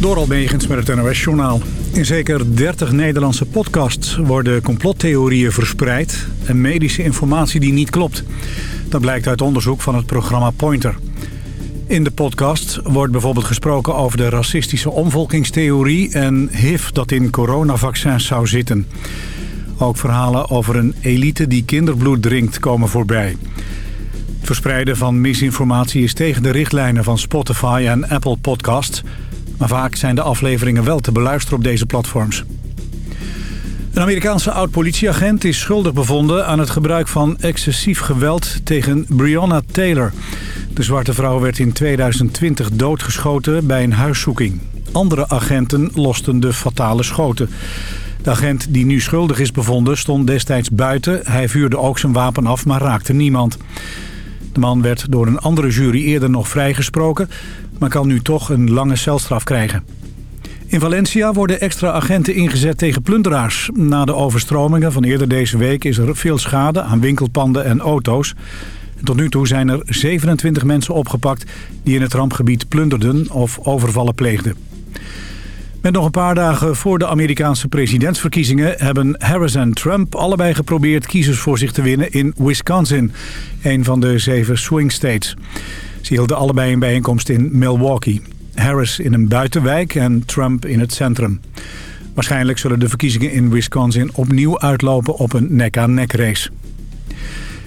Door Almegens met het NOS-journaal. In zeker 30 Nederlandse podcasts worden complottheorieën verspreid... en medische informatie die niet klopt. Dat blijkt uit onderzoek van het programma Pointer. In de podcast wordt bijvoorbeeld gesproken over de racistische omvolkingstheorie... en HIV dat in coronavaccins zou zitten. Ook verhalen over een elite die kinderbloed drinkt komen voorbij. Het verspreiden van misinformatie is tegen de richtlijnen van Spotify en Apple Podcasts... Maar vaak zijn de afleveringen wel te beluisteren op deze platforms. Een Amerikaanse oud-politieagent is schuldig bevonden aan het gebruik van excessief geweld tegen Breonna Taylor. De zwarte vrouw werd in 2020 doodgeschoten bij een huiszoeking. Andere agenten losten de fatale schoten. De agent die nu schuldig is bevonden stond destijds buiten. Hij vuurde ook zijn wapen af, maar raakte niemand. De man werd door een andere jury eerder nog vrijgesproken maar kan nu toch een lange celstraf krijgen. In Valencia worden extra agenten ingezet tegen plunderaars. Na de overstromingen van eerder deze week is er veel schade aan winkelpanden en auto's. Tot nu toe zijn er 27 mensen opgepakt die in het rampgebied plunderden of overvallen pleegden. Met nog een paar dagen voor de Amerikaanse presidentsverkiezingen... hebben Harris en Trump allebei geprobeerd kiezers voor zich te winnen in Wisconsin. Een van de zeven swing states. Ze hielden allebei een bijeenkomst in Milwaukee. Harris in een buitenwijk en Trump in het centrum. Waarschijnlijk zullen de verkiezingen in Wisconsin opnieuw uitlopen op een nek-aan-nek race.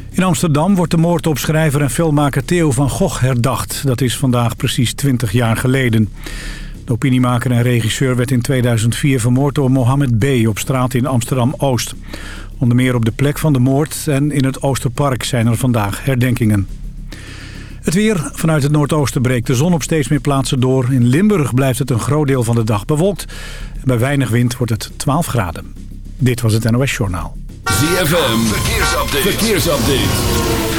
In Amsterdam wordt de moord op schrijver en filmmaker Theo van Gogh herdacht. Dat is vandaag precies 20 jaar geleden. De opiniemaker en regisseur werd in 2004 vermoord door Mohammed B. op straat in Amsterdam-Oost. Onder meer op de plek van de moord en in het Oosterpark zijn er vandaag herdenkingen. Het weer. Vanuit het noordoosten breekt de zon op steeds meer plaatsen door. In Limburg blijft het een groot deel van de dag bewolkt. bij weinig wind wordt het 12 graden. Dit was het NOS Journaal. ZFM. Verkeersupdate. Verkeersupdate.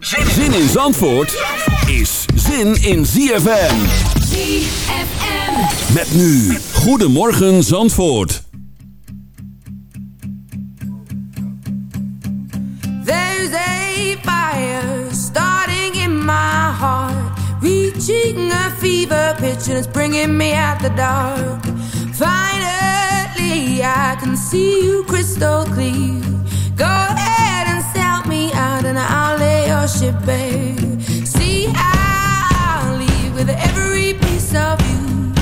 Zin in Zandvoort is zin in ZFM. ZFM. Met nu, Goedemorgen Zandvoort. There's a fire starting in my heart, reaching a fever pitch and it's bringing me out the dark. Finally, I can see you crystal clear. Go ahead and sell me out and I'll lay your ship bare. See, I'll leave with every piece of you.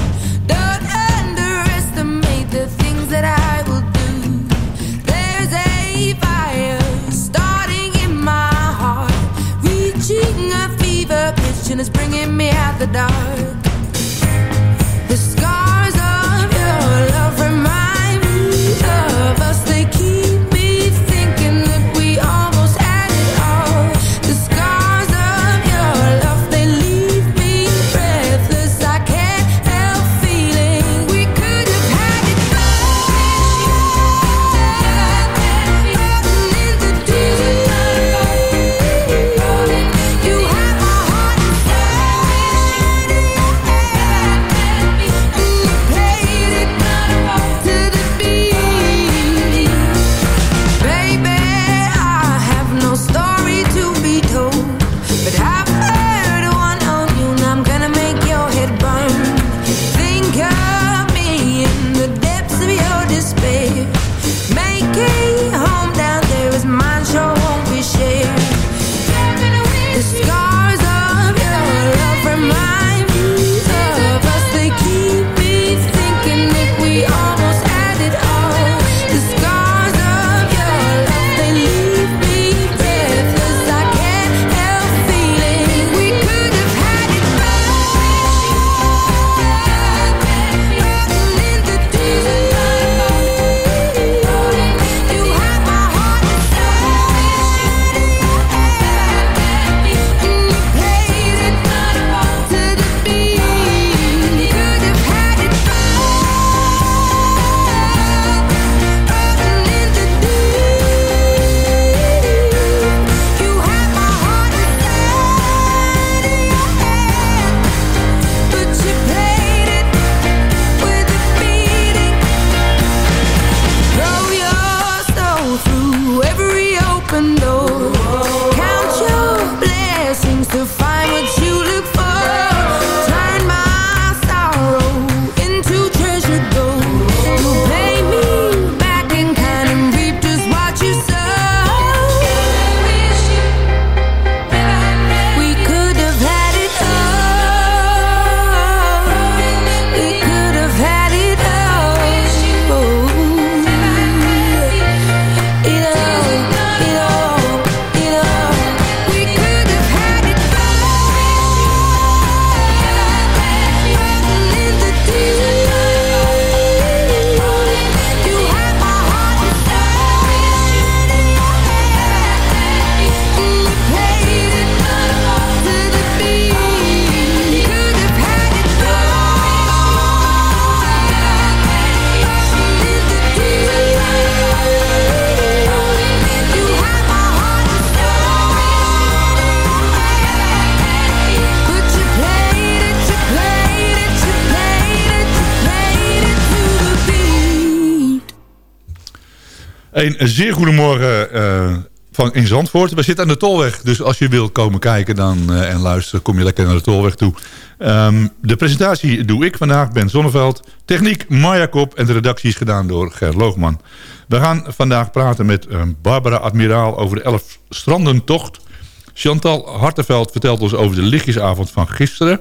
Don't underestimate the things that I will do. There's a fire starting in my heart, reaching a fever pitch and it's bringing me out the dark. Een zeer goedemorgen uh, van in Zandvoort. We zitten aan de Tolweg, dus als je wilt komen kijken dan, uh, en luisteren... kom je lekker naar de Tolweg toe. Um, de presentatie doe ik vandaag, Ben Zonneveld. Techniek Marja Kop en de redactie is gedaan door Ger Loogman. We gaan vandaag praten met uh, Barbara Admiraal over de Elf Strandentocht. Chantal Hartenveld vertelt ons over de lichtjesavond van gisteren...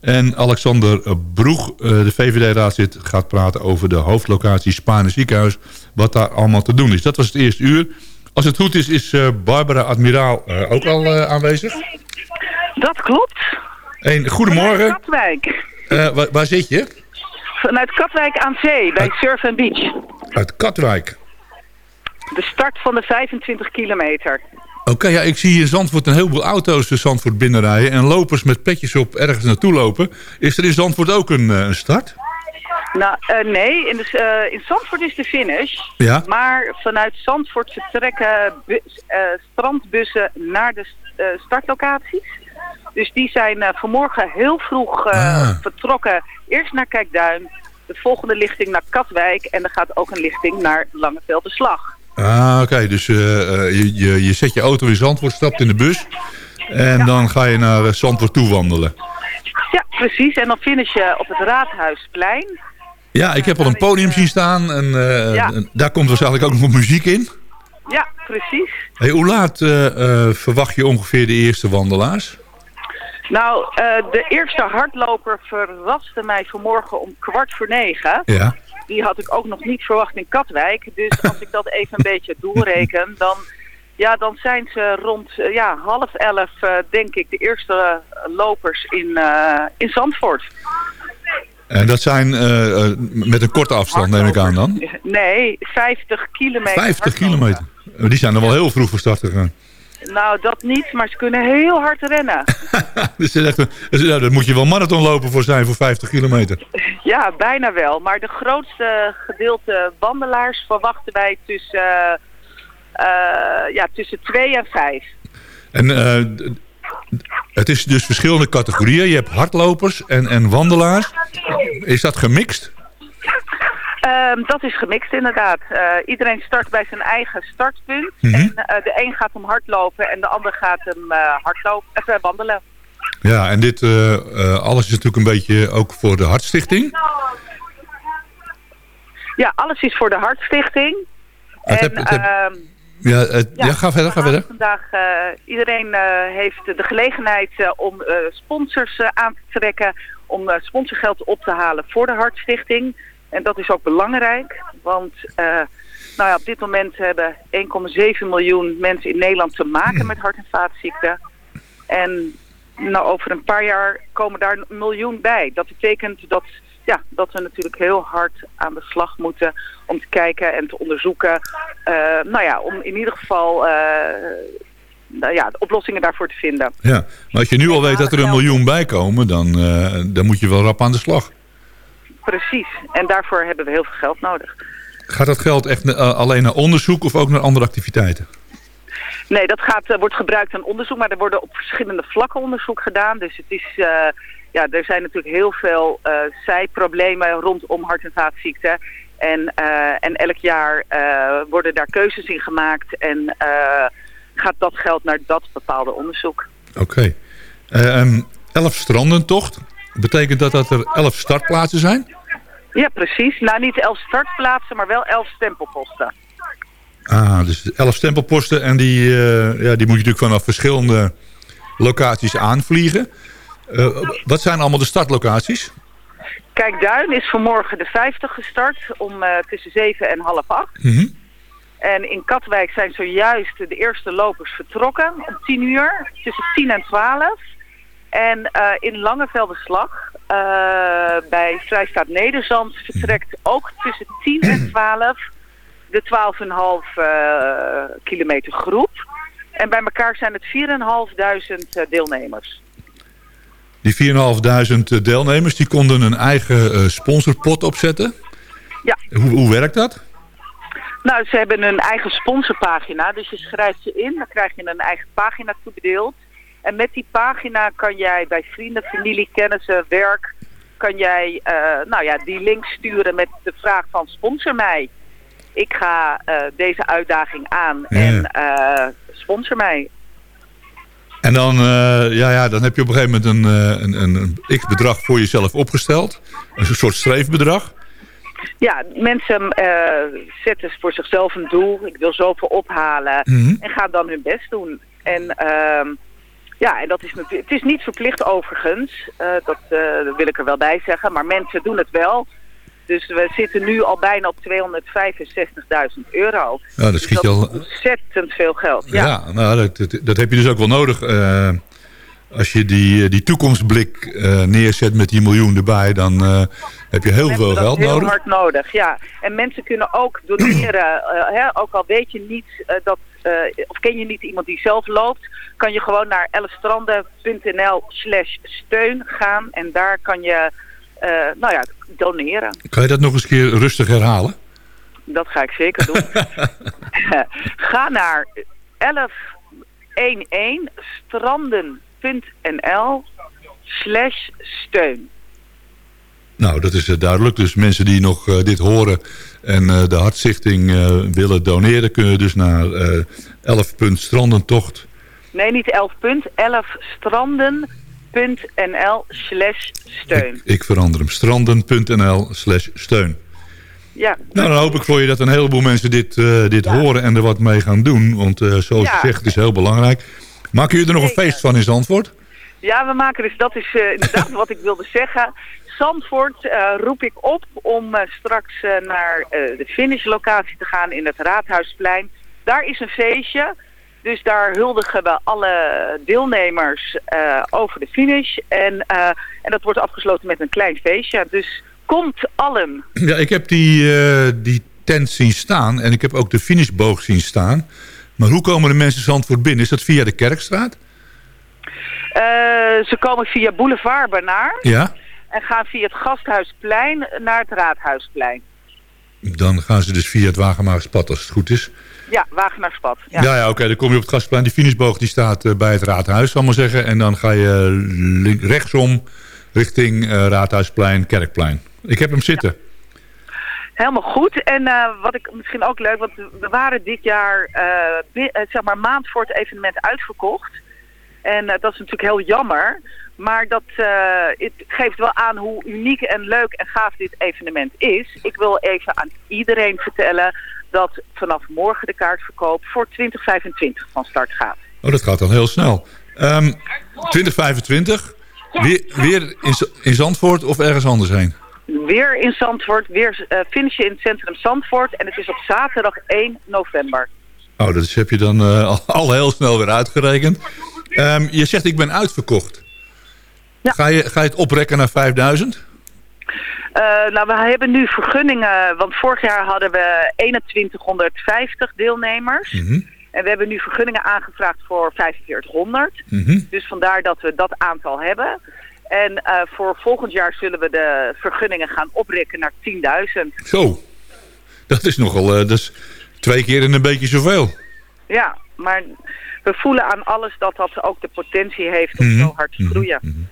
En Alexander Broeg, de VVD-raadslid, gaat praten over de hoofdlocatie Spaanse ziekenhuis. Wat daar allemaal te doen is. Dat was het eerste uur. Als het goed is, is Barbara Admiraal uh, ook al aanwezig. Dat klopt. Een goedemorgen. Vanuit Katwijk. Uh, waar, waar, zit je? Vanuit Katwijk aan zee, bij uit, Surf and Beach. Uit Katwijk? De start van de 25 kilometer. Oké, okay, ja, ik zie in Zandvoort een heleboel auto's de Zandvoort binnenrijden... en lopers met petjes op ergens naartoe lopen. Is er in Zandvoort ook een, een start? Nou, uh, nee. In, de, uh, in Zandvoort is de finish. Ja. Maar vanuit Zandvoort vertrekken bus, uh, strandbussen naar de startlocaties. Dus die zijn vanmorgen heel vroeg ah. vertrokken. Eerst naar Kijkduin. De volgende lichting naar Katwijk. En er gaat ook een lichting naar Langevelde Slag. Ah, oké. Okay. Dus je, je, je zet je auto in Zandvoort, stapt in de bus. En ja. dan ga je naar Zandvoort toe wandelen. Ja, precies. En dan finish je op het Raadhuisplein. Ja, ik heb al een podium zien staan en ja. daar komt waarschijnlijk ook nog muziek in. Ja, precies. Hey, hoe laat uh, uh, verwacht je ongeveer de eerste wandelaars? Nou, de eerste hardloper verraste mij vanmorgen om kwart voor negen. Ja. Die had ik ook nog niet verwacht in Katwijk. Dus als ik dat even een beetje doorreken, dan, ja, dan zijn ze rond ja, half elf, denk ik, de eerste lopers in, in Zandvoort. En dat zijn uh, met een korte afstand, neem ik aan dan? Nee, 50 kilometer. 50 kilometer? Die zijn er wel heel vroeg voor start gegaan. Nou, dat niet, maar ze kunnen heel hard rennen. dus echt een, nou, daar moet je wel marathon lopen voor zijn voor 50 kilometer. Ja, bijna wel. Maar de grootste gedeelte wandelaars verwachten wij tussen, uh, uh, ja, tussen 2 en 5. En het is dus verschillende categorieën. Je hebt hardlopers en, en wandelaars. Is dat gemixt? Um, dat is gemixt inderdaad. Uh, iedereen start bij zijn eigen startpunt. Mhm. En uh, de een gaat hem hardlopen en de ander gaat hem uh, hardlopen, wandelen. Ja, en dit alles is natuurlijk een beetje ook voor de Hartstichting. Ja, alles is voor de Hartstichting. Het en, heb, het heb... Ja, het, ja, ja, ga verder, ga verder. Vandaag, uh, iedereen uh, heeft de gelegenheid uh, om sponsors aan te trekken, om sponsorgeld op te halen voor de Hartstichting. En dat is ook belangrijk, want nou ja, op dit moment hebben 1,7 miljoen mensen in Nederland te maken met hart- en vaatziekten. En nou, over een paar jaar komen daar een miljoen bij. Dat betekent dat ja, dat we natuurlijk heel hard aan de slag moeten om te kijken en te onderzoeken. Uh, nou ja, om in ieder geval uh, nou ja, oplossingen daarvoor te vinden. Ja, maar als je nu al weet dat er een miljoen bij komen, dan, dan moet je wel rap aan de slag. Precies, en daarvoor hebben we heel veel geld nodig. Gaat dat geld echt alleen naar onderzoek of ook naar andere activiteiten? Nee, dat gaat, wordt gebruikt aan onderzoek, maar er worden op verschillende vlakken onderzoek gedaan. Dus het is ja, er zijn natuurlijk heel veel zijproblemen rondom hart- en vaatziekten. En, en elk jaar worden daar keuzes in gemaakt en gaat dat geld naar dat bepaalde onderzoek. Oké. Okay. Um, elf strandentocht. Betekent dat dat er elf startplaatsen zijn? Ja, precies. Nou, niet elf startplaatsen, maar wel elf stempelposten. Ah, dus elf stempelposten en die, ja, die moet je natuurlijk vanaf verschillende locaties aanvliegen. Uh, wat zijn allemaal de startlocaties? Kijkduin is vanmorgen de 50 gestart om uh, tussen 7 en half 8. Mm -hmm. En in Katwijk zijn zojuist de eerste lopers vertrokken om 10 uur, tussen 10 en 12. En uh, in Langevelde Slag, bij Vrijstaat Nederzand, vertrekt ook tussen 10 en 12 de 12,5 kilometer groep. En bij elkaar zijn het 4.500 deelnemers. Die 4.500 deelnemers die konden een eigen uh, sponsorpot opzetten. Ja. Hoe, hoe werkt dat? Nou, ze hebben een eigen sponsorpagina. Dus je schrijft ze in, dan krijg je een eigen pagina toebedeeld. En met die pagina kan jij bij vrienden, familie, kennissen, werk... kan jij uh, nou ja, die link sturen met de vraag van sponsor mij. ik ga eh, deze uitdaging aan Ja. en eh, sponsor mij. En dan, eh, ja, ja, dan heb je op een gegeven moment een, eh, een, een, x-bedrag voor jezelf opgesteld. Een soort streefbedrag. Ja, mensen eh, zetten voor zichzelf een doel. Ik wil zoveel ophalen. Mhm. En gaan dan hun best doen. En ehm, ja, en dat is. Het is niet verplicht overigens. Eh, dat, eh, dat wil ik er wel bij zeggen. Maar mensen doen het wel. Dus we zitten nu al bijna op 265.000 euro. Ja, dat Dus je al... is ontzettend veel geld. Ja. Ja, nou, dat, dat, dat heb je dus ook wel nodig. eh, als je die, die toekomstblik neerzet met die miljoen erbij, dan heb je heel veel geld heel nodig. hard nodig, ja. En mensen kunnen ook doneren. hè, ook al weet je niet dat, of ken je niet iemand die zelf loopt, kan je gewoon naar ellestranden.nl slash steun gaan. En daar kan je, eh, nou ja, doneren. Kan je dat nog eens een keer rustig herhalen? Dat ga ik zeker doen. Ga naar 1111 stranden.nl slash steun. Nou, dat is eh, duidelijk. Dus mensen die nog eh, dit horen en de Hartstichting willen doneren... kunnen dus naar eh 11 punt strandentocht. Nee, niet 11 punt. 11 stranden.nl slash steun. Ik, ik verander hem. Stranden.nl slash steun. Ja, Nou, dan hoop ik voor je dat een heleboel mensen dit, eh, dit Ja. horen en er wat mee gaan doen. Want eh, zoals Ja. je zegt, het is heel belangrijk. Maken jullie er nog een feest van in Zandvoort? ja, we maken dus, dat is eh, inderdaad wat ik wilde zeggen. Zandvoort roep ik op om straks naar de finishlocatie te gaan in het Raadhuisplein. Daar is een feestje. Dus daar huldigen we alle deelnemers eh, over de finish. En, eh, en dat wordt afgesloten met een klein feestje. Dus komt allen. Ja, ik heb die, eh, die tent zien staan en ik heb ook de finishboog zien staan. Maar hoe komen de mensen Zandvoort binnen? Is dat via de Kerkstraat? Ze komen via Boulevard Bernard Ja. en gaan via het Gasthuisplein naar het Raadhuisplein. Dan gaan ze dus via het Wagenmakerspad als het goed is. Ja, Wagenaarspad. Ja. Ja, ja, oké. Dan kom je op het Gastplein. Die finishboog die staat eh, bij het Raadhuis, zal ik maar zeggen. En dan ga je link- rechtsom richting eh, Raadhuisplein, Kerkplein. Ik heb hem zitten. Helemaal goed. En eh, wat ik misschien ook leuk, want we waren dit jaar eh, eh, zeg maar maand voor het evenement uitverkocht. En eh, dat is natuurlijk heel jammer. Maar dat eh, het geeft wel aan hoe uniek en leuk en gaaf dit evenement is. Ik wil even aan iedereen vertellen dat vanaf morgen de kaartverkoop voor 2025 van start gaat. Oh, dat gaat dan heel snel. Ehm 2025. Weer, weer in, in Zandvoort of ergens anders heen? Weer in Zandvoort, weer eh finishen in het centrum Zandvoort. En het is op zaterdag 1 november. Oh, dat heb je dan eh, al, al heel snel weer uitgerekend. Ehm, je zegt ik ben uitverkocht. Ja. Ga, je, ga je het oprekken naar 5000? Eh, nou, we hebben nu vergunningen, want vorig jaar hadden we 2150 deelnemers. Mhm, En we hebben nu vergunningen aangevraagd voor 4500. mhm. Dus vandaar dat we dat aantal hebben. En eh, voor volgend jaar zullen we de vergunningen gaan oprekken naar 10.000. Zo. Dat is nogal... eh, dat is twee keer en een beetje zoveel. Ja, maar we voelen aan alles dat dat ook de potentie heeft om Mhm, zo hard te groeien.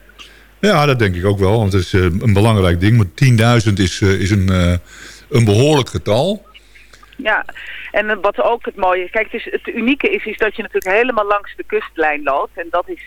Ja, dat denk ik ook wel. Want het is eh, een belangrijk ding. Maar 10.000 is, eh, is een, eh, een behoorlijk getal. Ja, en wat ook het mooie is, kijk, het, is, het unieke is, is dat je natuurlijk helemaal langs de kustlijn loopt. En dat is,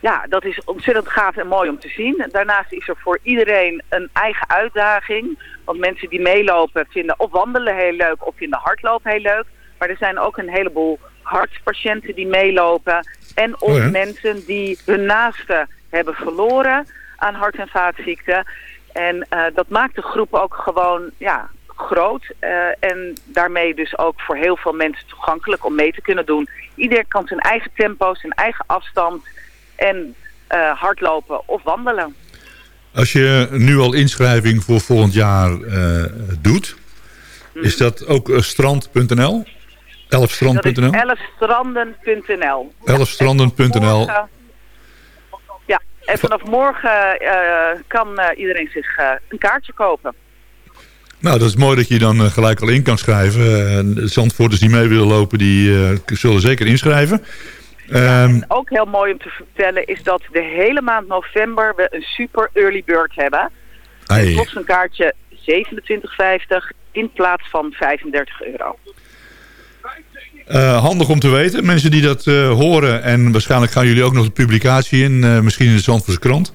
ja, dat is ontzettend gaaf en mooi om te zien. Daarnaast is er voor iedereen een eigen uitdaging. Want mensen die meelopen vinden of wandelen heel leuk of vinden hardlopen heel leuk. Maar er zijn ook een heleboel hartpatiënten die meelopen. En of Oh ja. mensen die hun naasten hebben verloren aan hart- en vaatziekten. En eh, dat maakt de groep ook gewoon ja, groot. eh, en daarmee dus ook voor heel veel mensen toegankelijk om mee te kunnen doen. Iedereen kan zijn eigen tempo, zijn eigen afstand en eh, hardlopen of wandelen. Als je nu al inschrijving voor volgend jaar doet... Mhm. Is dat ook strand.nl? Elfstrand.nl? elfstranden.nl. Elfstranden.nl. En vanaf morgen eh, kan eh, iedereen zich eh, een kaartje kopen. Nou, dat is mooi dat je dan gelijk al in kan schrijven. Uh, de Zandvoorters die mee willen lopen, die zullen zeker inschrijven. Ehm, Ook heel mooi om te vertellen is dat de hele maand november we een super early bird hebben. ai, kost een kaartje 27,50. in plaats van 35 euro. Uh, handig om te weten. Mensen die dat uh, horen en waarschijnlijk gaan jullie ook nog de publicatie in. Uh, misschien in de Zandvoortse krant.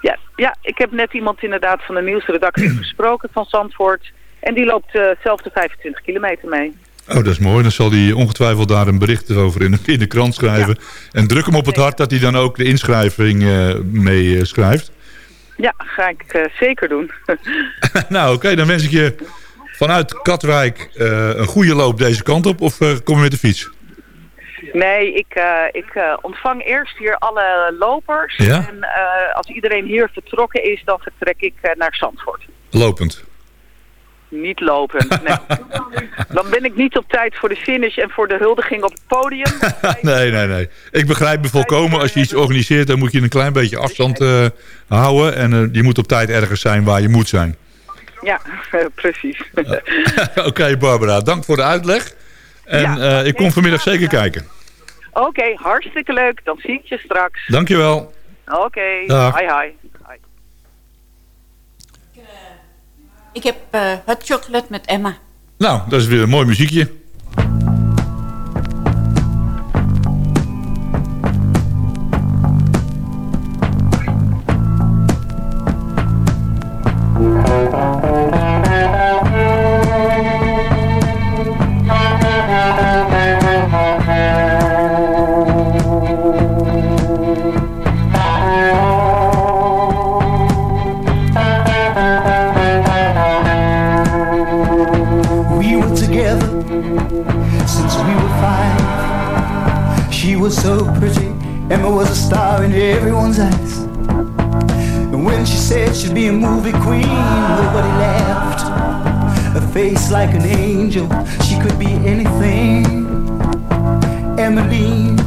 Ja, ja, ik heb net iemand inderdaad van de nieuwsredactie gesproken van Zandvoort. En die loopt zelf de 25 kilometer mee. Oh, dat is mooi. Dan zal hij ongetwijfeld daar een bericht over in de, in de krant schrijven. Ja. En druk hem op het hart dat hij dan ook de inschrijving mee schrijft. Ja, ga ik zeker doen. nou, oké. Okay, dan wens ik je vanuit Katwijk uh, een goede loop deze kant op of uh, kom je met de fiets? Nee, ik, uh, ik ontvang eerst hier alle lopers. Ja? En als iedereen hier vertrokken is, dan vertrek ik naar Zandvoort. Lopend? Niet lopend, nee. dan ben ik niet op tijd voor de finish en voor de huldiging op het podium. nee, nee, nee. Ik begrijp me volkomen, als je iets organiseert, dan moet je een klein beetje afstand houden. En je moet op tijd ergens zijn waar je moet zijn. Ja, precies. Oké, okay, Barbara, dank voor de uitleg. En ja, uh, ik kom vanmiddag zeker kijken. Oké, okay, hartstikke leuk. Dan zie ik je straks. Dankjewel. Oké, okay. hi hi. hi. Ik heb uh, hot chocolate met Emma. Nou, dat is weer een mooi muziekje. So pretty. Emma was a star in everyone's eyes. And when she said she'd be a movie queen, nobody laughed. A face like an angel, she could be anything. Emmeline,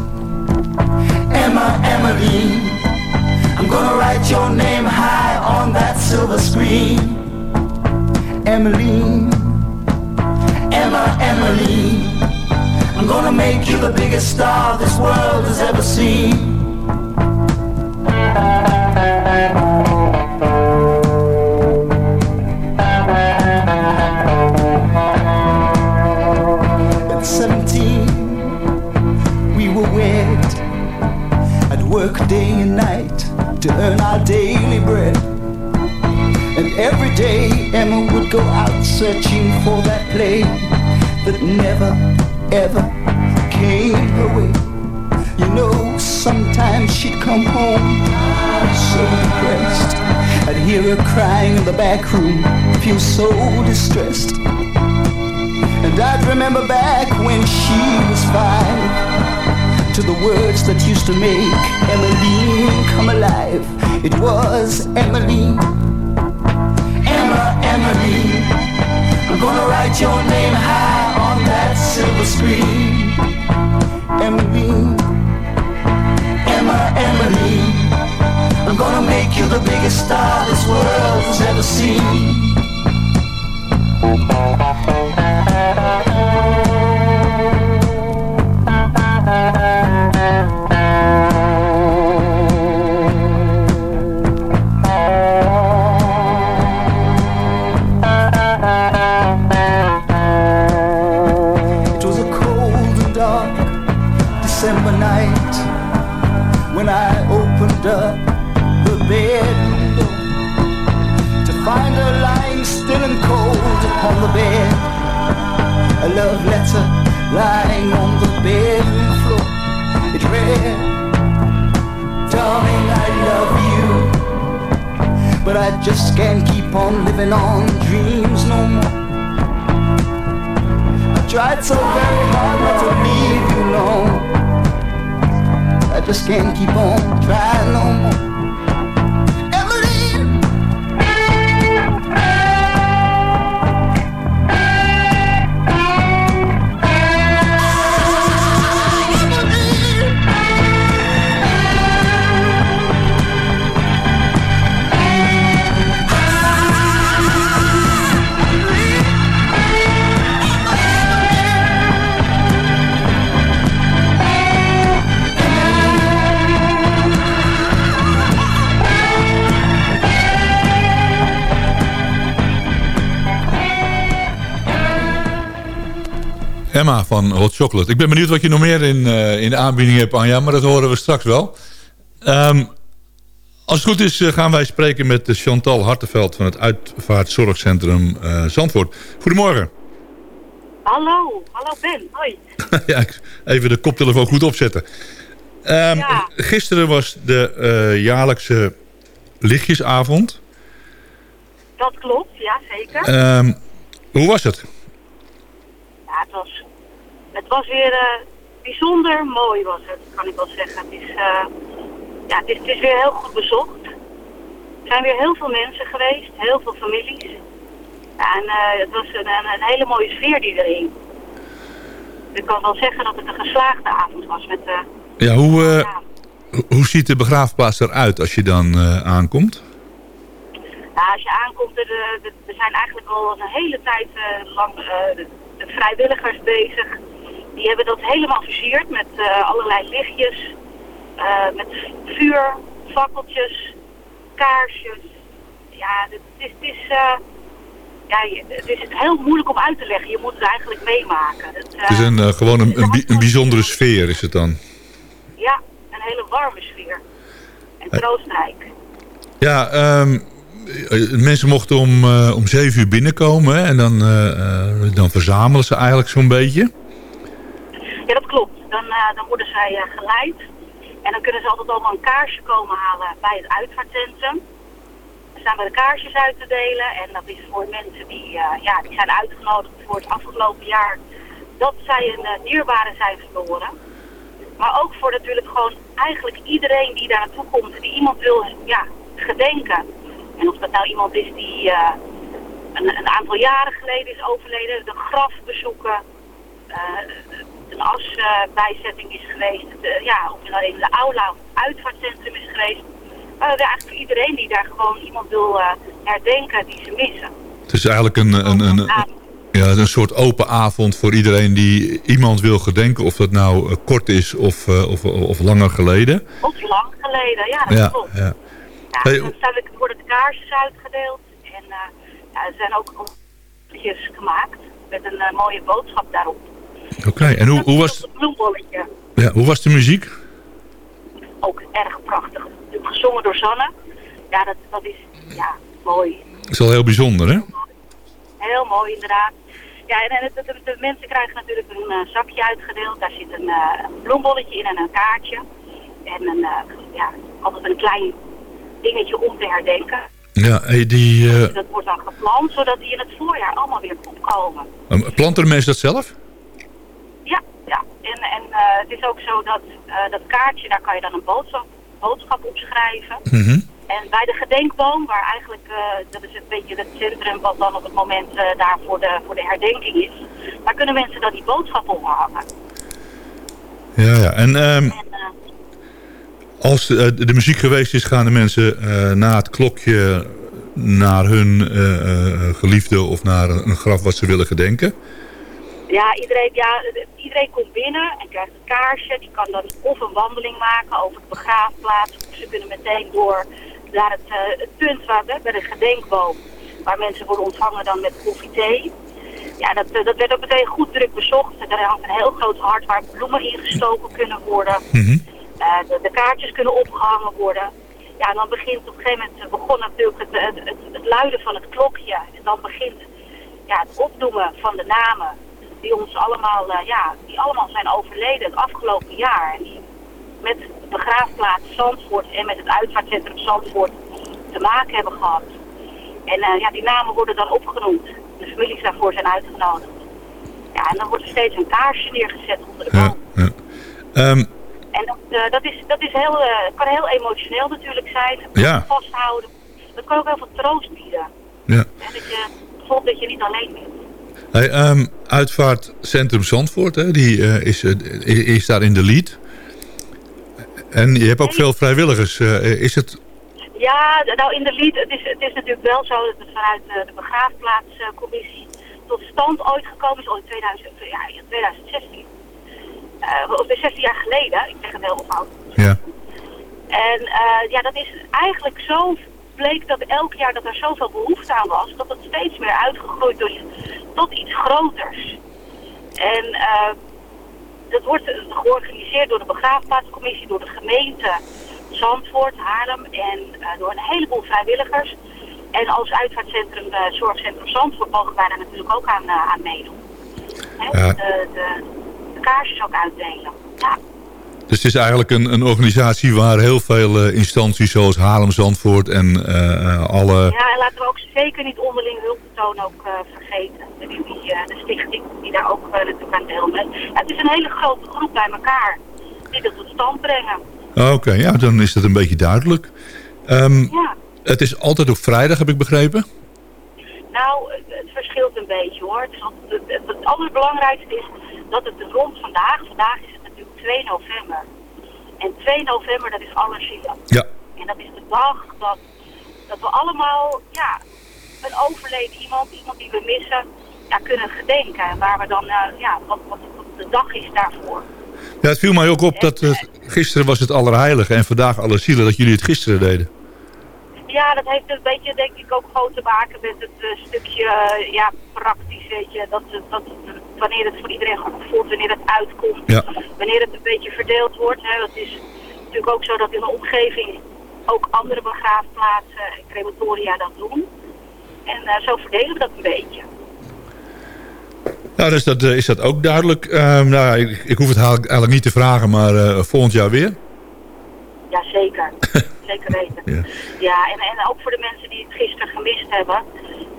Emma, Emmeline. I'm gonna write your name high on that silver screen. Emmeline, Emma, Emmeline. I'm gonna make you the biggest star this world has ever seen. At 17, we were wed. I'd work day and night to earn our daily bread. And every day Emma would go out searching for that play that never ever came her way. You know, sometimes she'd come home so depressed. I'd hear her crying in the back room, feel so distressed. And I'd remember back when she was five to the words that used to make Emmeline come alive. It was Emmeline, Emma, Emmeline. I'm gonna write your name high on that silver screen. Emmeline, Emma, Emmeline. I'm gonna make you the biggest star this world has ever seen. A love letter lying on the bedroom floor. It read, Darling, I love you, but I just can't keep on living on dreams no more. I tried so very hard not to leave you alone. I just can't keep on trying no more. Emma van Hot Chocolate. Ik ben benieuwd wat je nog meer in, eh, in de aanbieding hebt, Anja, maar dat horen we straks wel. Ehm, als het goed is eh, gaan wij spreken met Chantal Hartenveld van het Uitvaartzorgcentrum eh, Zandvoort. Goedemorgen. Hallo, hallo Ben, hoi. ja, even de koptelefoon goed opzetten. Ehm, Ja. Gisteren was de eh, jaarlijkse lichtjesavond. Dat klopt, ja zeker. Ehm, hoe was het? Het was, het was weer eh, bijzonder mooi was het, kan ik wel zeggen. Het is, eh, ja, het is, het is weer heel goed bezocht. Er zijn weer heel veel mensen geweest, heel veel families. En eh, het was een, een, een hele mooie sfeer die er hing. Ik kan wel zeggen dat het een geslaagde avond was met Ja, hoe, ho- hoe ziet de begraafplaats eruit als je dan aankomt? Nou, als je aankomt, er, er, zijn eigenlijk al een hele tijd lang de vrijwilligers bezig. Die hebben dat helemaal versierd met eh, allerlei lichtjes, eh, met vuur, fakkeltjes, kaarsjes. Ja, het is, het is, eh, ja, het is heel moeilijk om uit te leggen. Je moet het eigenlijk meemaken. Het, Het is een, gewoon een, een, bi- een bijzondere sfeer is het dan. Ja, een hele warme sfeer. En troostrijk. Ja, eh, mensen mochten om, eh, om zeven uur binnenkomen en dan, eh, eh, dan verzamelen ze eigenlijk zo'n beetje. Ja, dat klopt. Dan, eh, dan worden zij eh, geleid. En dan kunnen ze altijd allemaal een kaarsje komen halen bij het uitvaartcentrum. Er staan we de kaarsjes uit te delen. En dat is voor mensen die, eh, ja, die zijn uitgenodigd voor het afgelopen jaar dat zij een eh, dierbare zijn verloren. Maar ook voor natuurlijk gewoon eigenlijk iedereen die daar naartoe komt, die iemand wil ja, gedenken. En of dat nou iemand is die eh, een, een aantal jaren geleden is overleden, de graf bezoeken, eh, een asbijzetting is geweest, de, ja, of nou in de aula of het uitvaartcentrum is geweest. Maar eigenlijk voor iedereen die daar gewoon iemand wil eh, herdenken die ze missen. Het is eigenlijk een, een, een, ja, een soort open avond voor iedereen die iemand wil gedenken. Of dat nou eh, kort is of, eh, of, of langer geleden. Of lang geleden, ja, dat Ja, klopt. ja. Ja, Hey, dan er- worden de kaarsjes uitgedeeld en eh, ja, er zijn ook liedjes gemaakt met een eh, mooie boodschap daarop. Oké, en hoe, hoe, was, bloembolletje, ja, hoe was de muziek? ook erg prachtig. Gezongen door Sanne. Ja, dat, dat is ja, mooi. Dat is wel heel bijzonder, hè? Heel mooi inderdaad. Ja, en, en de, de mensen krijgen natuurlijk een eh, zakje uitgedeeld. Daar zit een, een bloembolletje in en een kaartje. En een, ja, altijd een klein dingetje om te herdenken. Ja, die, eh, Dat wordt dan geplant, zodat die in het voorjaar allemaal weer opkomen. eh, planten de mensen dat zelf? Ja, ja. En, en eh, het is ook zo dat eh, dat kaartje, daar kan je dan een boodschap, boodschap op schrijven. Mhm. En bij de gedenkboom, waar eigenlijk, dat is een beetje het centrum wat dan op het moment eh, daar voor de, voor de herdenking is. Daar kunnen mensen dan die boodschap op hangen. Ja, ja. En ehm, En, eh, als eh, de muziek geweest is, gaan de mensen eh, na het klokje naar hun eh, geliefde of naar een, graf wat ze willen gedenken. ja, iedereen, ja, iedereen komt binnen en krijgt een kaarsje. Die kan dan of een wandeling maken over de begraafplaats. Of ze kunnen meteen door naar het, het punt waar, bij de gedenkboom. Waar mensen worden ontvangen dan met koffie thee. Ja, dat, dat werd ook meteen goed druk bezocht. Er hangt een heel groot hart waar bloemen ingestoken kunnen worden. Mhm. Eh, de, de kaartjes kunnen opgehangen worden. Ja, en dan begint op een gegeven moment eh, begon natuurlijk het, het, het, het luiden van het klokje. En dan begint ja, het opdoemen van de namen die ons allemaal, eh, ja, die allemaal zijn overleden het afgelopen jaar. En die met de begraafplaats Zandvoort en met het uitvaartcentrum Zandvoort te maken hebben gehad. En ja, die namen worden dan opgenoemd. De families daarvoor zijn uitgenodigd. Ja, en dan wordt er steeds een kaarsje neergezet onder de boom. Ja, ja. Ehm, En dat, eh, dat, is, dat is heel, eh, kan heel emotioneel natuurlijk zijn. Ja. Vasthouden. Dat kan ook heel veel troost bieden. ja. Hè, dat je voelt dat je niet alleen bent. Hey, ehm, uitvaartcentrum Zandvoort, hè, die eh, is, is daar in de lead. En je hebt ook veel vrijwilligers. is het... Ja, nou in de lied, het is, het is natuurlijk wel zo dat het vanuit de begraafplaatscommissie tot stand ooit gekomen is, al in 2000, ja, in 2016. Eh, of 16 jaar geleden, ik zeg het heel fout. Ja. En eh, ja, dat is eigenlijk zo bleek dat elk jaar dat er zoveel behoefte aan was, dat het steeds meer uitgegroeid is tot iets groters. En eh, dat wordt georganiseerd door de begraafplaatscommissie, door de gemeente Zandvoort, Haarlem en eh, door een heleboel vrijwilligers. En als uitvaartcentrum, uh, Zorgcentrum Zandvoort, mogen wij daar natuurlijk ook aan, aan meedoen. Hè? Ja. De, de kaarsjes ook uitdelen. Ja. Dus het is eigenlijk een, een organisatie waar heel veel eh, instanties zoals Haarlem, Zandvoort en eh, alle... Ja, en laten we ook zeker niet onderling hulpbetoon ook uh, vergeten. Die, die, de stichting die daar ook natuurlijk aan deelneemt. Ja, het is een hele grote groep bij elkaar die dat tot stand brengen. Oké, ja, dan is dat een beetje duidelijk. Um, ja. Het is altijd op vrijdag, heb ik begrepen? Nou, het verschilt een beetje hoor. Het, het, het, het allerbelangrijkste is dat het rond vandaag, vandaag is het natuurlijk 2 november. En 2 november, dat is allerzielen. Ja. En dat is de dag dat, dat we allemaal, ja, een overleden iemand, iemand die we missen, ja, kunnen gedenken. Waar we dan, uh, ja, wat, wat, wat, de dag is daarvoor. Ja, het viel mij ook op dat het, gisteren was het Allerheilige en vandaag Allerzielen, dat jullie het gisteren deden. Ja, dat heeft een beetje, denk ik, ook gewoon te maken met het uh, stukje, uh, ja, praktisch, weet je. Dat, dat, wanneer het voor iedereen goed voelt, wanneer het uitkomt. Ja. Wanneer het een beetje verdeeld wordt. Hè. Dat is natuurlijk ook zo dat in de omgeving ook andere begraafplaatsen en crematoria dat doen. En uh, zo verdelen we dat een beetje. Nou, dus dat, is dat ook duidelijk. nou, ik, ik, hoef het eigenlijk niet te vragen, maar volgend jaar weer? Zeker. zeker weten. Ja, ja en, en ook voor de mensen die het gisteren gemist hebben.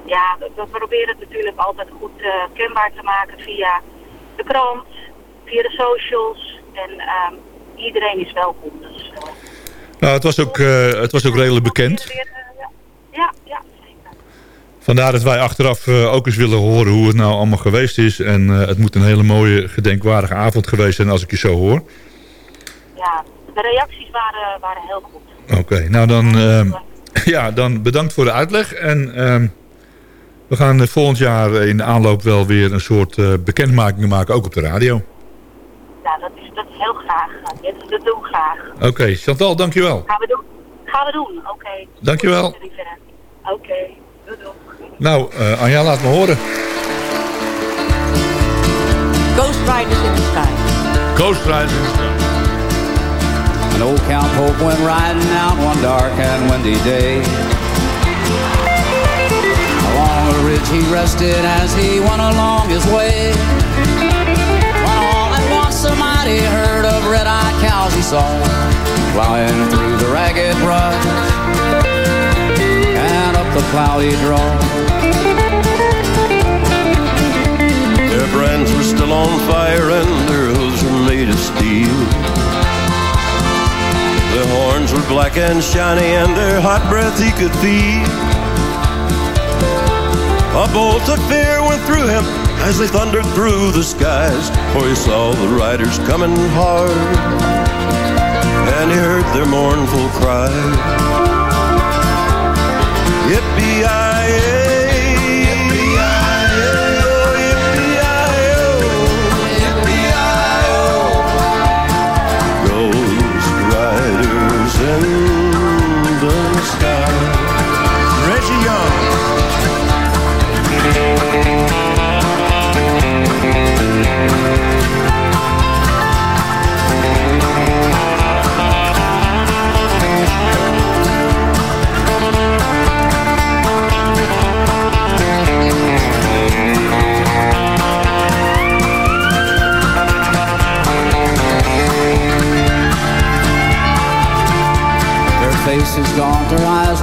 Ja, we, we proberen het natuurlijk altijd goed uh, kenbaar te maken via de krant, via de socials. En um, iedereen is welkom. Dus, uh, nou, het was ook, uh, het was ook redelijk bekend. Ja, ja, zeker. Vandaar dat wij achteraf ook eens willen horen hoe het nou allemaal geweest is. En het moet een hele mooie, gedenkwaardige avond geweest zijn als ik je zo hoor. Ja, de reacties waren, waren heel goed. Oké, okay, nou dan, uh, ja, dan bedankt voor de uitleg. En uh, we gaan volgend jaar in de aanloop wel weer een soort uh, bekendmakingen maken, ook op de radio. Ja, dat is, dat is heel graag. Dat, dat doen we graag. Oké, okay, Chantal, dankjewel. Gaan we doen. Gaan we doen, oké. Okay. Dankjewel. Oké, okay. doei doei. Nou, uh, Anja, laat me horen. Ghost Riders in the Sky. Ghost Riders in the Sky. And old Count Pope went riding out one dark and windy day. Along a ridge he rested as he went along his way. When all at once a mighty herd of red-eyed cows he saw Flying through the ragged brush and up the cloudy draw. Their brands were still on fire and their hooves were made of steel. Their horns were black and shiny, and their hot breath he could feel. A bolt of fear went through him as they thundered through the skies, for he saw the riders coming hard, and he heard their mournful cry. Yippee-yi-yay!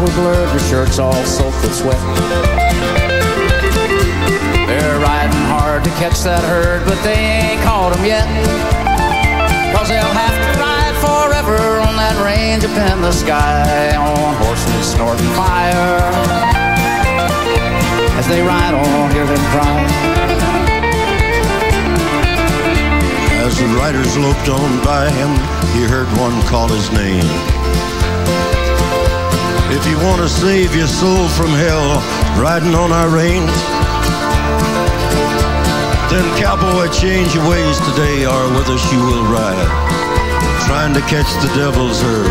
Were blurred, their shirts all soaked with sweat. They're riding hard to catch that herd, but they ain't caught them yet. Cause they'll have to ride forever on that range up in the sky, on horses snorting fire. As they ride on, hear them cry. As the riders loped on by him, he heard one call his name. If you want to save your soul from hell, riding on our reins, then cowboy, change your ways today, or with us you will ride, trying to catch the devil's herd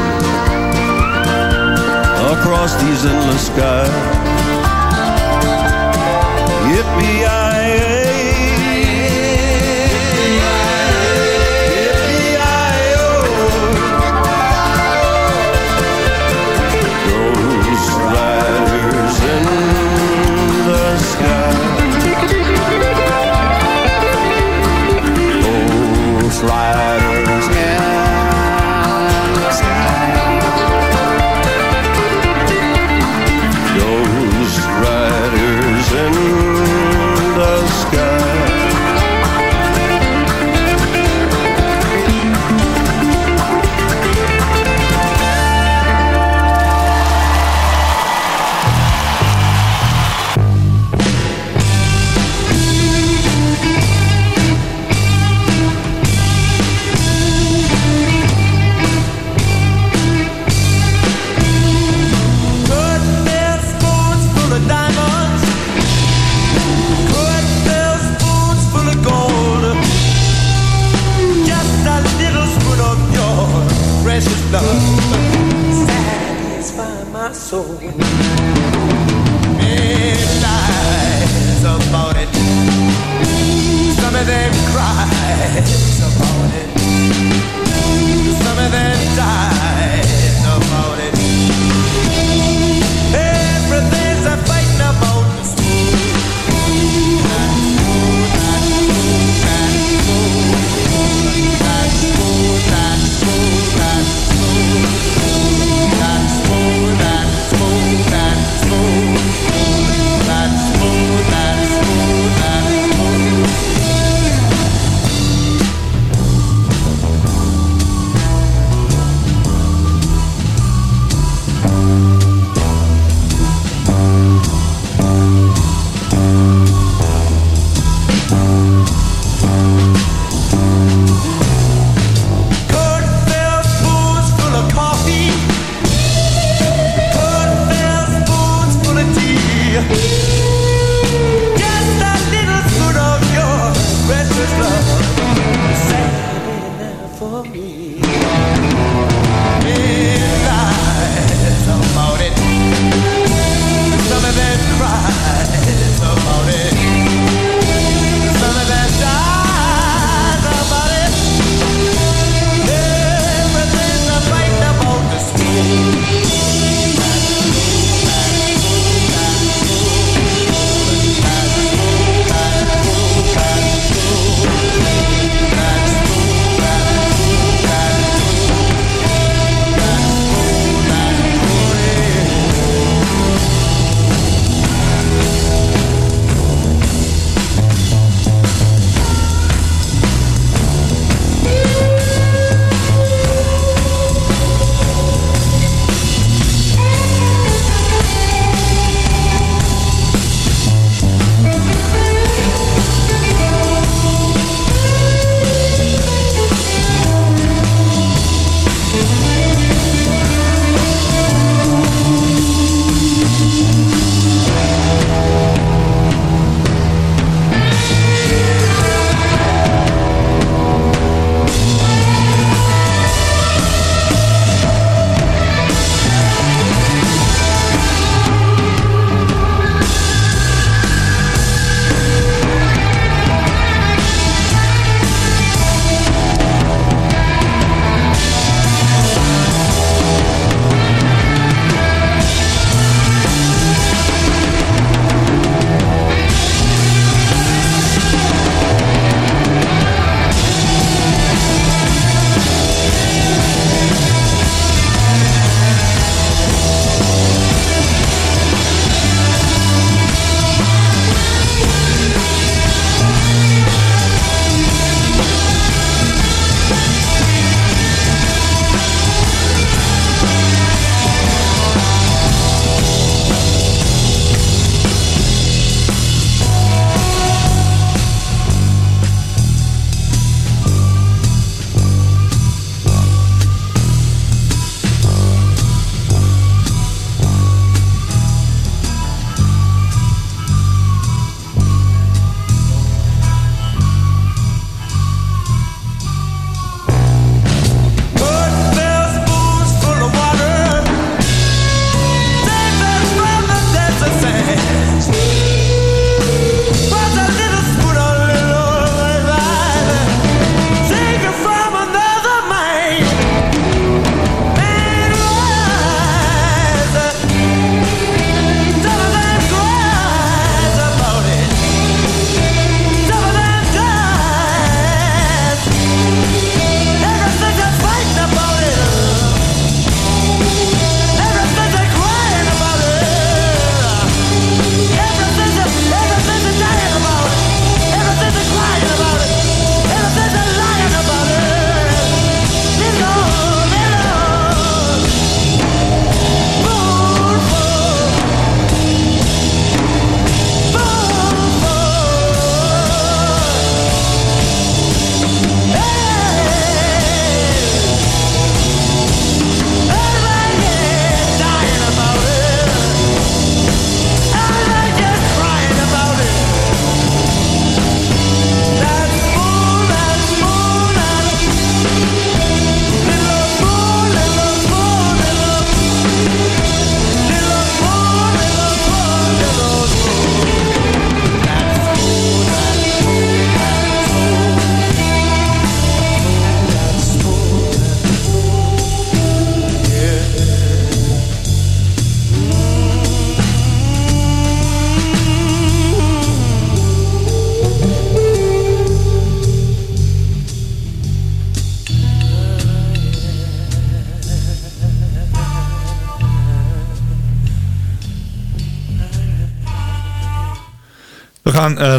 across these endless skies. Yippee-yi-yay!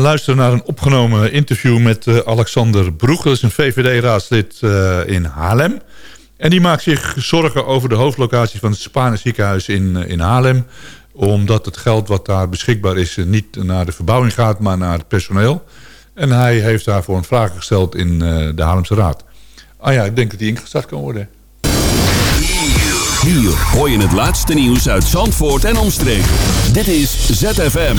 Luisteren naar een opgenomen interview met eh, Alexander Broeg. Dat is een VVD-raadslid eh, in Haarlem. En die maakt zich zorgen over de hoofdlocatie van het Spaanse ziekenhuis in, in Haarlem. Omdat het geld wat daar beschikbaar is niet naar de verbouwing gaat, maar naar het personeel. En hij heeft daarvoor een vraag gesteld in de Haarlemse Raad. Ah ja, ik denk dat die ingestart kan worden. Hier hoor je het laatste nieuws uit Zandvoort en omstreken. Dit is ZFM.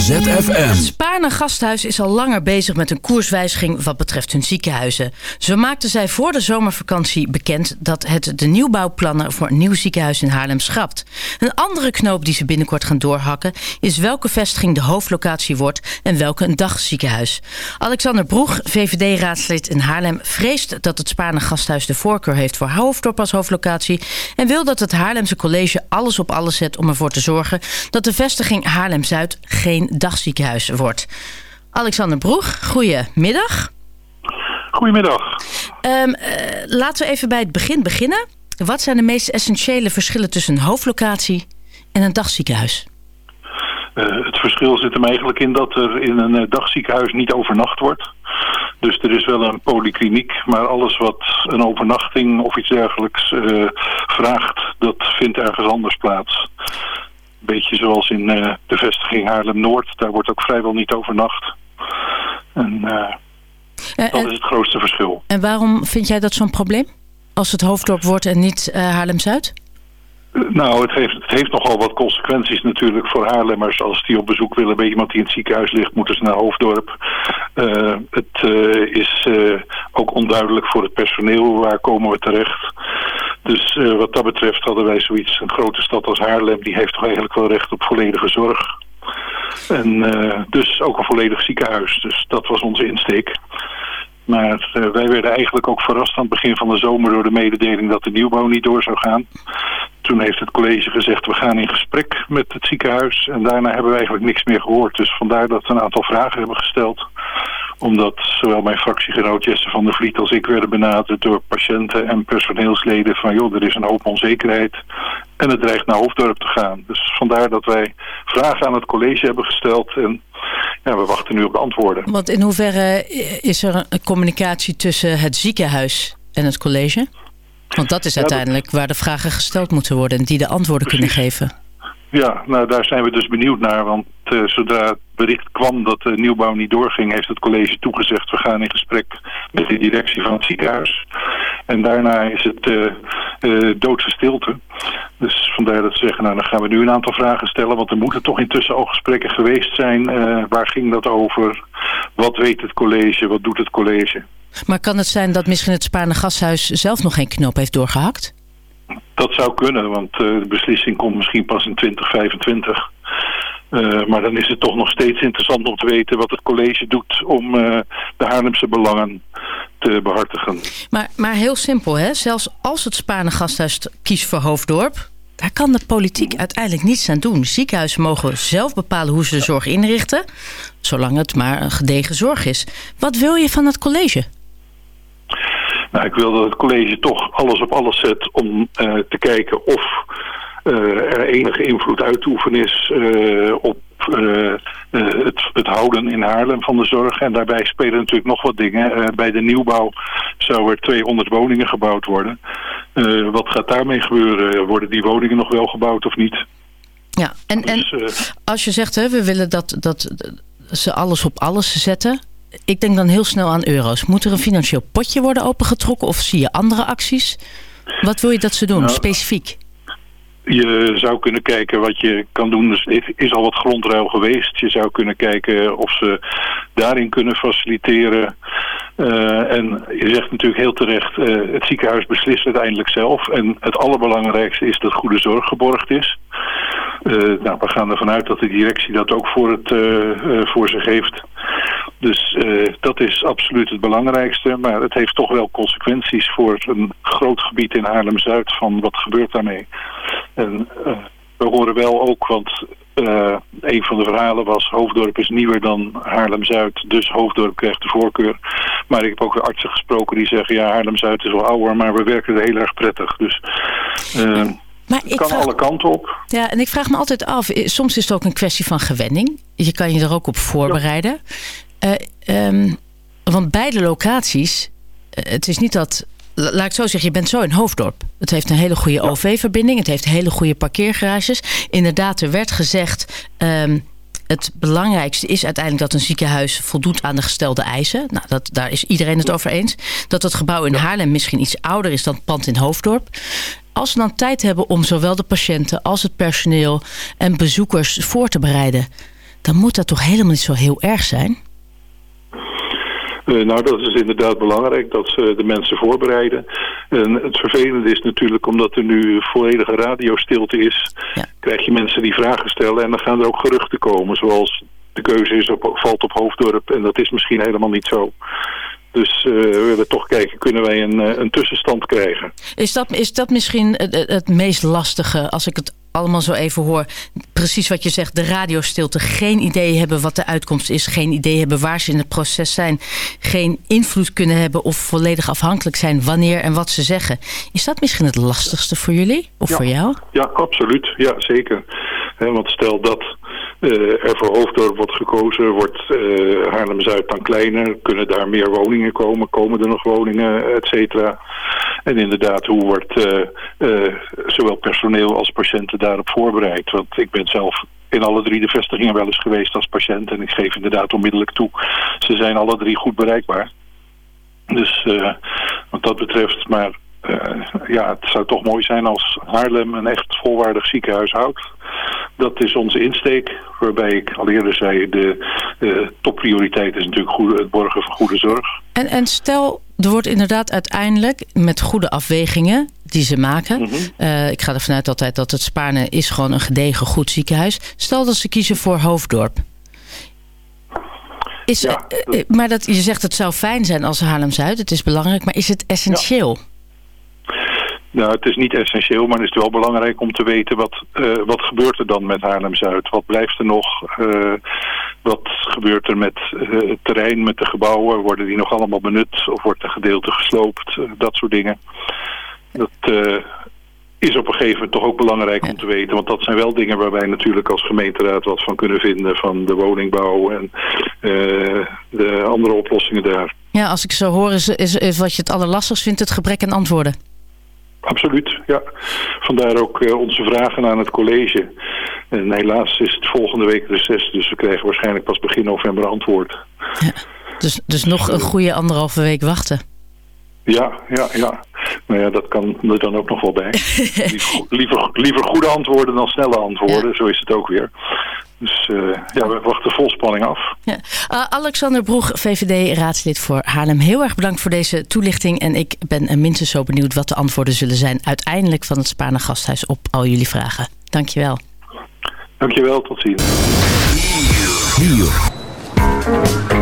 ZFM. Het Spaarne Gasthuis is al langer bezig met een koerswijziging wat betreft hun ziekenhuizen. Zo maakten zij voor de zomervakantie bekend dat het de nieuwbouwplannen voor een nieuw ziekenhuis in Haarlem schrapt. Een andere knoop die ze binnenkort gaan doorhakken is welke vestiging de hoofdlocatie wordt en welke een dagziekenhuis. Alexander Broeg, VVD-raadslid in Haarlem, vreest dat het Spaarne Gasthuis de voorkeur heeft voor Hoofddorp als hoofdlocatie en wil dat het Haarlemse college alles op alles zet om ervoor te zorgen dat de vestiging Haarlem-Zuid geen dagziekenhuis wordt. Alexander Broeg, goedemiddag. Goedemiddag. Um, laten we even bij het begin beginnen. Wat zijn de meest essentiële verschillen tussen een hoofdlocatie en een dagziekenhuis? Uh, het verschil zit hem eigenlijk in dat er in een uh, dagziekenhuis niet overnacht wordt. Dus er is wel een polykliniek, maar alles wat een overnachting of iets dergelijks uh, vraagt, dat vindt ergens anders plaats. Beetje zoals in de vestiging Haarlem-Noord, daar wordt ook vrijwel niet overnacht. En dat is het grootste verschil. En waarom vind jij dat zo'n probleem? Als het hoofddorp wordt en niet Haarlem-Zuid? Nou, het heeft, het heeft nogal wat consequenties natuurlijk voor Haarlemmers. Als die op bezoek willen bij iemand die in het ziekenhuis ligt, moeten ze naar Hoofddorp. Uh, het uh, is uh, ook onduidelijk voor het personeel, waar komen we terecht. Dus wat dat betreft hadden wij zoiets, een grote stad als Haarlem, die heeft toch eigenlijk wel recht op volledige zorg. En dus ook een volledig ziekenhuis. Dus dat was onze insteek. Maar uh, wij werden eigenlijk ook verrast aan het begin van de zomer door de mededeling dat de nieuwbouw niet door zou gaan. Toen heeft het college gezegd we gaan in gesprek met het ziekenhuis en daarna hebben we eigenlijk niks meer gehoord. Dus vandaar dat we een aantal vragen hebben gesteld. Omdat zowel mijn fractiegenoot Jesse van der Vliet als ik werden benaderd door patiënten en personeelsleden van joh er is een hoop onzekerheid en het dreigt naar Hoofddorp te gaan. Dus vandaar dat wij vragen aan het college hebben gesteld en ja, we wachten nu op de antwoorden. Want in hoeverre is er een communicatie tussen het ziekenhuis en het college? Want dat is uiteindelijk waar de vragen gesteld moeten worden en die de antwoorden Precies. kunnen geven. Ja, nou daar zijn we dus benieuwd naar. Want uh, zodra het bericht kwam dat de nieuwbouw niet doorging... heeft het college toegezegd... we gaan in gesprek met de directie van het ziekenhuis. En daarna is het uh, uh, doodse stilte. Dus vandaar dat ze zeggen... nou dan gaan we nu een aantal vragen stellen... want er moeten toch intussen al gesprekken geweest zijn. waar ging dat over? Wat weet het college? Wat doet het college? Maar kan het zijn dat misschien het Spaarne Gashuis... zelf nog geen knop heeft doorgehakt? Dat zou kunnen, want de beslissing komt misschien pas in 2025. Uh, maar dan is het toch nog steeds interessant om te weten wat het college doet om uh, de Haarlemse belangen te behartigen. Maar, maar heel simpel, hè? zelfs als het Spaarne Gasthuis kiest voor Hoofddorp... daar kan de politiek uiteindelijk niets aan doen. Ziekenhuizen mogen zelf bepalen hoe ze de zorg inrichten... zolang het maar een gedegen zorg is. Wat wil je van het college? Nou, ik wil dat het college toch alles op alles zet om uh, te kijken of er enige invloed uit te oefenen is uh, op het, het, houden in Haarlem van de zorg. En daarbij spelen natuurlijk nog wat dingen. bij de nieuwbouw zou er 200 woningen gebouwd worden. wat gaat daarmee gebeuren? Worden die woningen nog wel gebouwd of niet? Ja, en, dus, en als je zegt, hè, we willen dat, dat ze alles op alles zetten ik denk dan heel snel aan euro's. Moet er een financieel potje worden opengetrokken of zie je andere acties? Wat wil je dat ze doen, nou, specifiek? Je zou kunnen kijken wat je kan doen. Dus er is al wat grondruil geweest. Je zou kunnen kijken of ze daarin kunnen faciliteren. Uh, en je zegt natuurlijk heel terecht, uh, het ziekenhuis beslist uiteindelijk zelf. En het allerbelangrijkste is dat goede zorg geborgd is. Uh, nou, we gaan ervan uit dat de directie dat ook voor, het, voor zich heeft. Dus dat is absoluut het belangrijkste. Maar het heeft toch wel consequenties voor een groot gebied in Haarlem-Zuid van wat gebeurt daarmee. En uh, we horen wel ook, want uh, een van de verhalen was Hoofddorp is nieuwer dan Haarlem-Zuid. Dus Hoofddorp krijgt de voorkeur. Maar ik heb ook weer artsen gesproken die zeggen ja Haarlem-Zuid is wel ouder, maar we werken er heel erg prettig. Dus... Maar het kan alle kanten op. Ja, en ik vraag me altijd af, eh, soms is het ook een kwestie van gewenning. Je kan je er ook op voorbereiden. Ja. Um, want beide locaties, het is niet dat laat ik zo zeggen, je bent zo in Hoofddorp. Het heeft een hele goede OV-verbinding. Het heeft hele goede parkeergarages. Inderdaad, er werd gezegd... Um, het belangrijkste is uiteindelijk dat een ziekenhuis voldoet aan de gestelde eisen. Nou, dat, daar is iedereen het over eens. Dat het gebouw in Haarlem misschien iets ouder is dan het pand in Hoofddorp. Als we dan tijd hebben om zowel de patiënten als het personeel en bezoekers voor te bereiden... dan moet dat toch helemaal niet zo heel erg zijn? Uh, nou, dat is inderdaad belangrijk, dat ze de mensen voorbereiden. En het vervelende is natuurlijk, omdat er nu volledige radiostilte is... Ja. krijg je mensen die vragen stellen en dan gaan er ook geruchten komen. Zoals de keuze is op, valt op Hoofddorp en dat is misschien helemaal niet zo. Dus uh, we willen toch kijken, kunnen wij een, een tussenstand krijgen. Is dat, is dat misschien het, het meest lastige, als ik het allemaal zo even hoor. Precies wat je zegt, de radiostilte. Geen idee hebben wat de uitkomst is. Geen idee hebben waar ze in het proces zijn. Geen invloed kunnen hebben of volledig afhankelijk zijn wanneer en wat ze zeggen. Is dat misschien het lastigste voor jullie of voor jou? Ja, absoluut. Ja, zeker. want stel dat er voor Hoofddorp wordt gekozen, wordt uh, Haarlem-Zuid dan kleiner, kunnen daar meer woningen komen, komen er nog woningen, et cetera. En inderdaad, hoe wordt uh, zowel personeel als patiënten daarop voorbereid? Want ik ben zelf in alle drie de vestigingen wel eens geweest als patiënt en ik geef inderdaad onmiddellijk toe. Ze zijn alle drie goed bereikbaar. Dus wat dat betreft, maar uh, ja, het zou toch mooi zijn als Haarlem een echt volwaardig ziekenhuis houdt. Dat is onze insteek, waarbij ik al eerder zei, de, topprioriteit is natuurlijk goede, het borgen van goede zorg. En, en stel, er wordt inderdaad uiteindelijk met goede afwegingen die ze maken. Mm -hmm. uh, ik ga ervan uit altijd dat het Spaarne is gewoon een gedegen goed ziekenhuis. Stel dat ze kiezen voor Hoofddorp. Is, ja, uh, maar dat, je zegt het zou fijn zijn als Haarlem-Zuid. Het is belangrijk, maar is het essentieel? Ja. Nou, het is niet essentieel, maar het is wel belangrijk om te weten wat, uh, wat gebeurt er dan met Haarlem-Zuid. Wat blijft er nog? Uh, wat gebeurt er met uh, het terrein, met de gebouwen? Worden die nog allemaal benut of wordt er gedeelte gesloopt? dat soort dingen. Dat is op een gegeven moment toch ook belangrijk om te weten. Want dat zijn wel dingen waar wij natuurlijk als gemeenteraad wat van kunnen vinden. Van de woningbouw en de andere oplossingen daar. Ja, als ik zo hoor is, is, is wat je het allerlastigst vindt het gebrek aan antwoorden. Absoluut, ja. Vandaar ook uh, onze vragen aan het college. En helaas is het volgende week reces, dus we krijgen waarschijnlijk pas begin november antwoord. Ja, dus, dus nog een goede anderhalve week wachten. Ja, ja, ja. Nou ja, dat kan er dan ook nog wel bij. liever, liever goede antwoorden dan snelle antwoorden, ja. zo is het ook weer. Dus uh, ja, we wachten vol spanning af. Ja. Uh, Alexander Broeg, VVD-raadslid voor Haarlem. Heel erg bedankt voor deze toelichting. En ik ben minstens zo benieuwd wat de antwoorden zullen zijn... uiteindelijk van het Spaarne Gasthuis op al jullie vragen. Dankjewel. Dankjewel, tot ziens. want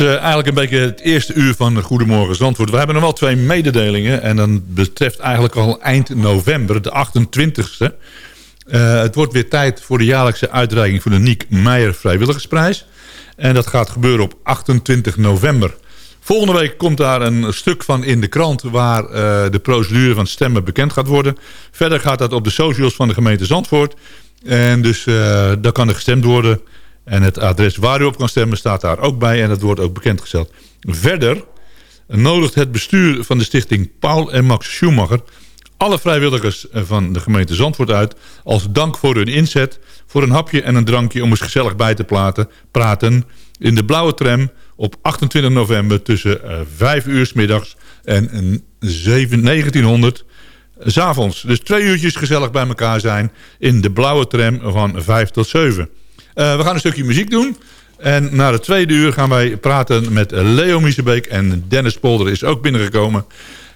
Uh, eigenlijk een beetje het eerste uur van Goedemorgen Zandvoort. We hebben nog wel twee mededelingen. En dan betreft eigenlijk al eind november, de 28e. Uh, het wordt weer tijd voor de jaarlijkse uitreiking van de Niek Meijer Vrijwilligersprijs. En dat gaat gebeuren op 28 november. Volgende week komt daar een stuk van in de krant... waar uh, de procedure van stemmen bekend gaat worden. Verder gaat dat op de socials van de gemeente Zandvoort. En dus daar kan er gestemd worden. En het adres waar u op kan stemmen staat daar ook bij. En dat wordt ook bekendgesteld. Verder nodigt het bestuur van de stichting Paul en Max Schumacher... alle vrijwilligers van de gemeente Zandvoort uit... als dank voor hun inzet... voor een hapje en een drankje om eens gezellig bij te praten... praten in de blauwe tram op 28 november tussen uh, 5 uur s middags en 7, 1900 s avonds. Dus twee uurtjes gezellig bij elkaar zijn in de blauwe tram van 5 tot 7. Uh, we gaan een stukje muziek doen. En na de tweede uur gaan wij praten met Leo Miesebeek. En Dennis Polder is ook binnengekomen.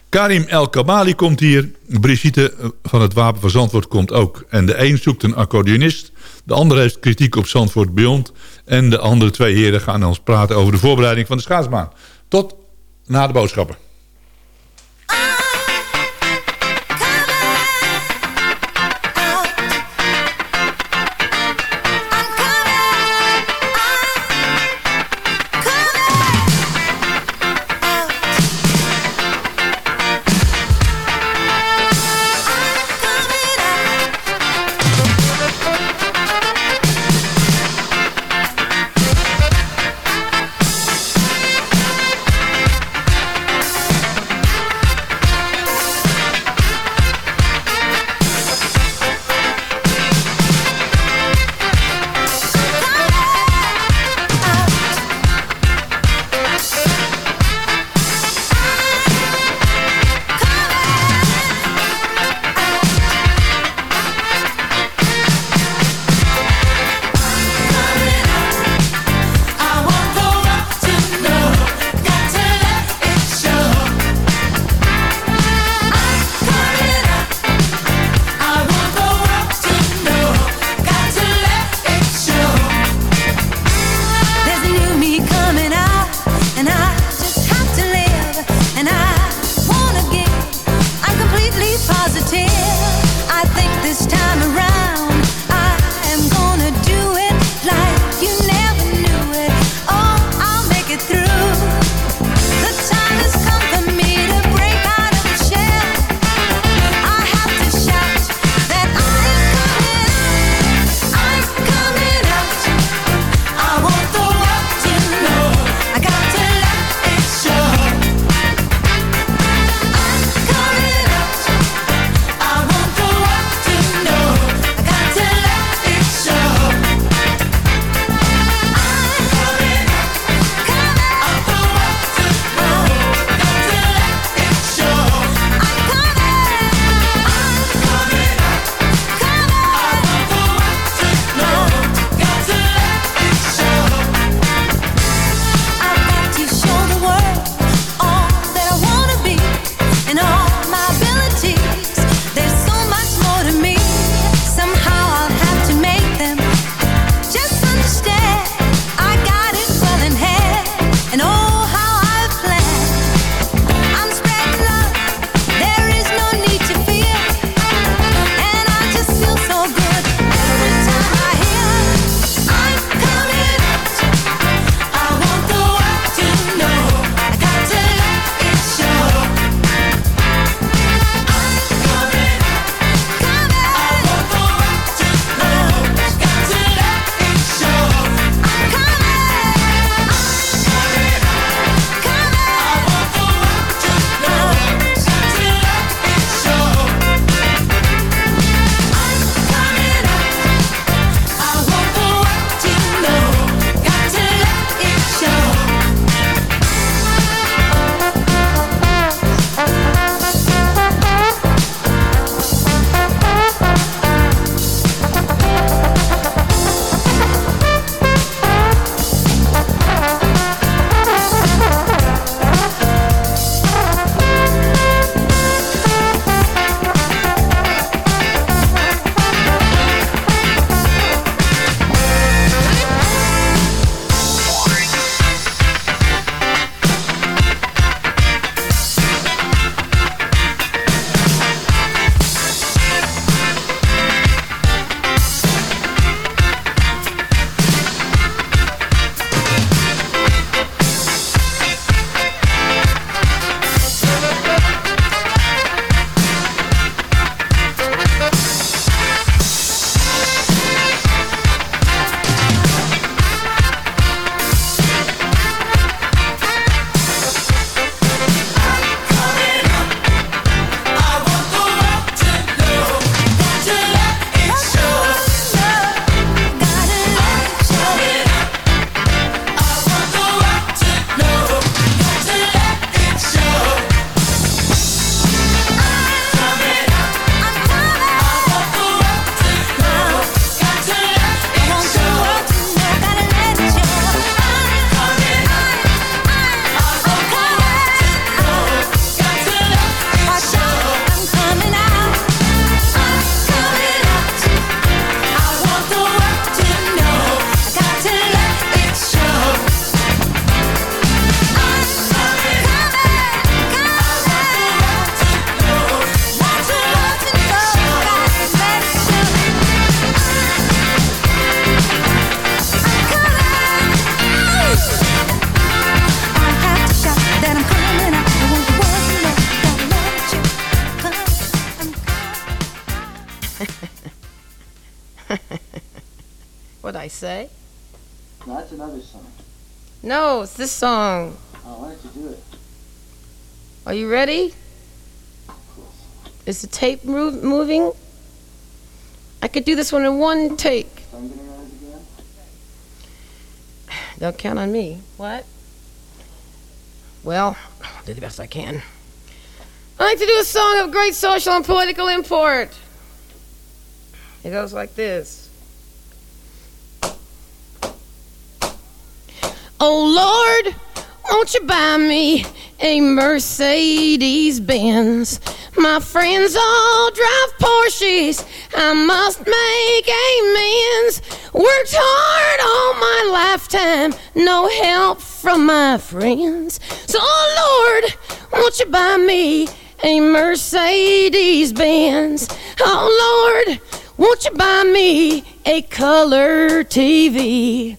Karim El Kabali komt hier. Brigitte van het Wapen van Zandvoort komt ook. En de een zoekt een accordeonist. De ander heeft kritiek op Zandvoort Beyond. En de andere twee heren gaan ons praten over de voorbereiding van de schaatsbaan. Tot na de boodschappen. This song. Oh, why don't you do it? Are you ready? Is the tape move, moving? I could do this one in one take. So I'm gonna again? Don't count on me. What? Well, I'll do the best I can. I like to do a song of great social and political import. It goes like this. Oh Lord, won't you buy me a Mercedes Benz? My friends all drive Porsches. I must make amends. Worked hard all my lifetime, no help from my friends. So, oh Lord, won't you buy me a Mercedes Benz? Oh Lord, won't you buy me a color TV?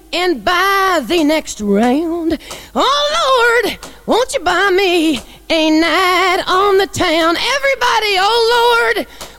and buy the next round. Oh Lord, won't you buy me a night on the town? Everybody, oh Lord,